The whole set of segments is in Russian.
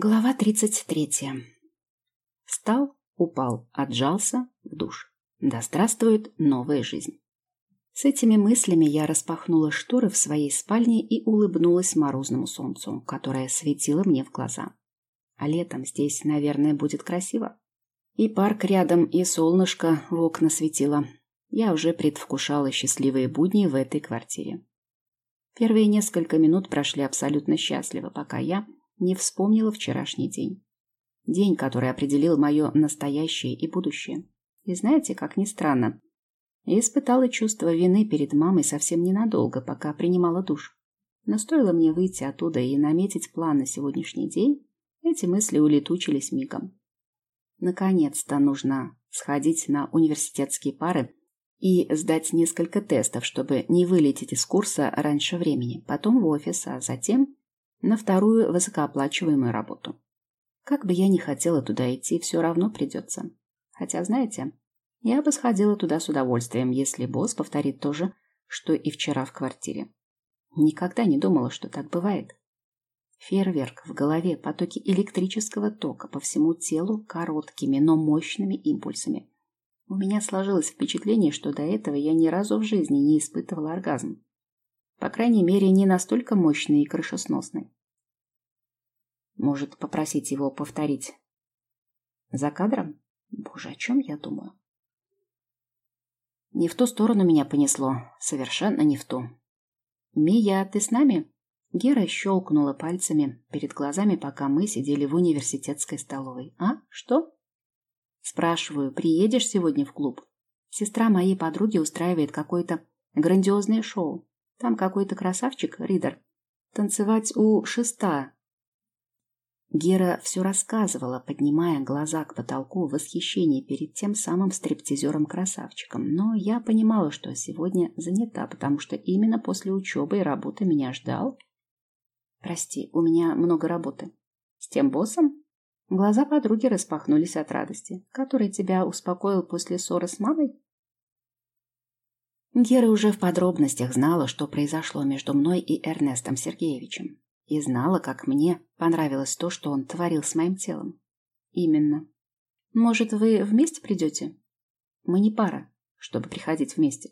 Глава тридцать третья. Встал, упал, отжался в душ. Да здравствует новая жизнь. С этими мыслями я распахнула шторы в своей спальне и улыбнулась морозному солнцу, которое светило мне в глаза. А летом здесь, наверное, будет красиво. И парк рядом, и солнышко в окна светило. Я уже предвкушала счастливые будни в этой квартире. Первые несколько минут прошли абсолютно счастливо, пока я не вспомнила вчерашний день. День, который определил мое настоящее и будущее. И знаете, как ни странно, испытала чувство вины перед мамой совсем ненадолго, пока принимала душ. Но стоило мне выйти оттуда и наметить план на сегодняшний день, эти мысли улетучились мигом. Наконец-то нужно сходить на университетские пары и сдать несколько тестов, чтобы не вылететь из курса раньше времени, потом в офис, а затем на вторую высокооплачиваемую работу. Как бы я ни хотела туда идти, все равно придется. Хотя, знаете, я бы сходила туда с удовольствием, если босс повторит то же, что и вчера в квартире. Никогда не думала, что так бывает. Фейерверк в голове, потоки электрического тока по всему телу короткими, но мощными импульсами. У меня сложилось впечатление, что до этого я ни разу в жизни не испытывала оргазм. По крайней мере, не настолько мощный и крышесносный. Может, попросить его повторить за кадром? Боже, о чем я думаю? Не в ту сторону меня понесло. Совершенно не в ту. «Мия, ты с нами?» Гера щелкнула пальцами перед глазами, пока мы сидели в университетской столовой. «А? Что?» Спрашиваю, приедешь сегодня в клуб? Сестра моей подруги устраивает какое-то грандиозное шоу. Там какой-то красавчик, Ридер, танцевать у шеста. Гера все рассказывала, поднимая глаза к потолку в восхищении перед тем самым стриптизером-красавчиком. Но я понимала, что сегодня занята, потому что именно после учебы и работы меня ждал. Прости, у меня много работы. С тем боссом? Глаза подруги распахнулись от радости. Который тебя успокоил после ссоры с мамой? Гера уже в подробностях знала, что произошло между мной и Эрнестом Сергеевичем. И знала, как мне понравилось то, что он творил с моим телом. Именно. Может, вы вместе придете? Мы не пара, чтобы приходить вместе.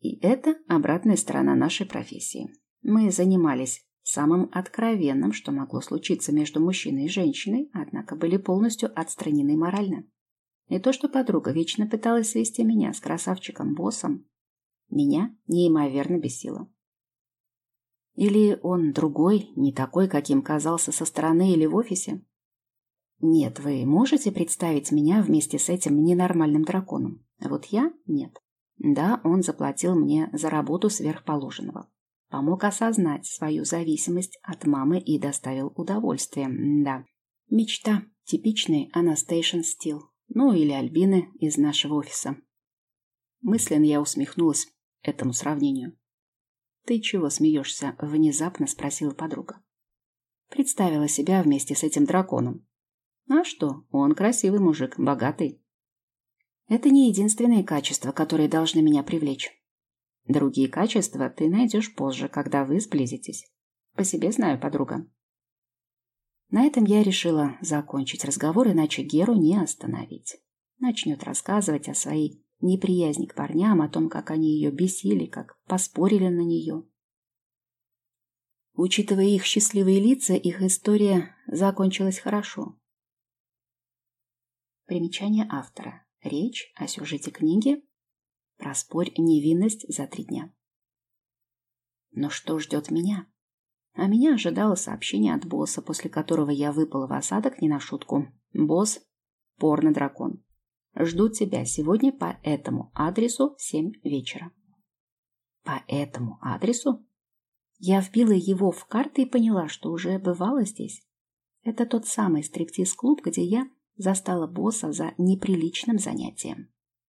И это обратная сторона нашей профессии. Мы занимались самым откровенным, что могло случиться между мужчиной и женщиной, однако были полностью отстранены морально. И то, что подруга вечно пыталась свести меня с красавчиком-боссом, меня неимоверно бесило. Или он другой, не такой, каким казался со стороны или в офисе? Нет, вы можете представить меня вместе с этим ненормальным драконом? Вот я – нет. Да, он заплатил мне за работу сверхположенного. Помог осознать свою зависимость от мамы и доставил удовольствие. Да, мечта. Типичный Анастейшн стил. Ну, или Альбины из нашего офиса. Мысленно я усмехнулась этому сравнению. «Ты чего смеешься?» – внезапно спросила подруга. Представила себя вместе с этим драконом. А что, он красивый мужик, богатый. Это не единственные качества, которые должны меня привлечь. Другие качества ты найдешь позже, когда вы сблизитесь. По себе знаю, подруга. На этом я решила закончить разговор, иначе Геру не остановить. Начнет рассказывать о своей неприязни к парням, о том, как они ее бесили, как поспорили на нее. Учитывая их счастливые лица, их история закончилась хорошо. Примечание автора. Речь о сюжете книги «Проспорь невинность за три дня». Но что ждет меня? А меня ожидало сообщение от босса, после которого я выпала в осадок не на шутку. Босс – порно-дракон. Жду тебя сегодня по этому адресу в семь вечера. По этому адресу? Я вбила его в карты и поняла, что уже бывала здесь. Это тот самый стриптиз-клуб, где я застала босса за неприличным занятием.